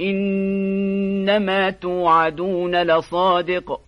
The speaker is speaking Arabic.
إنما توعدون لصادق.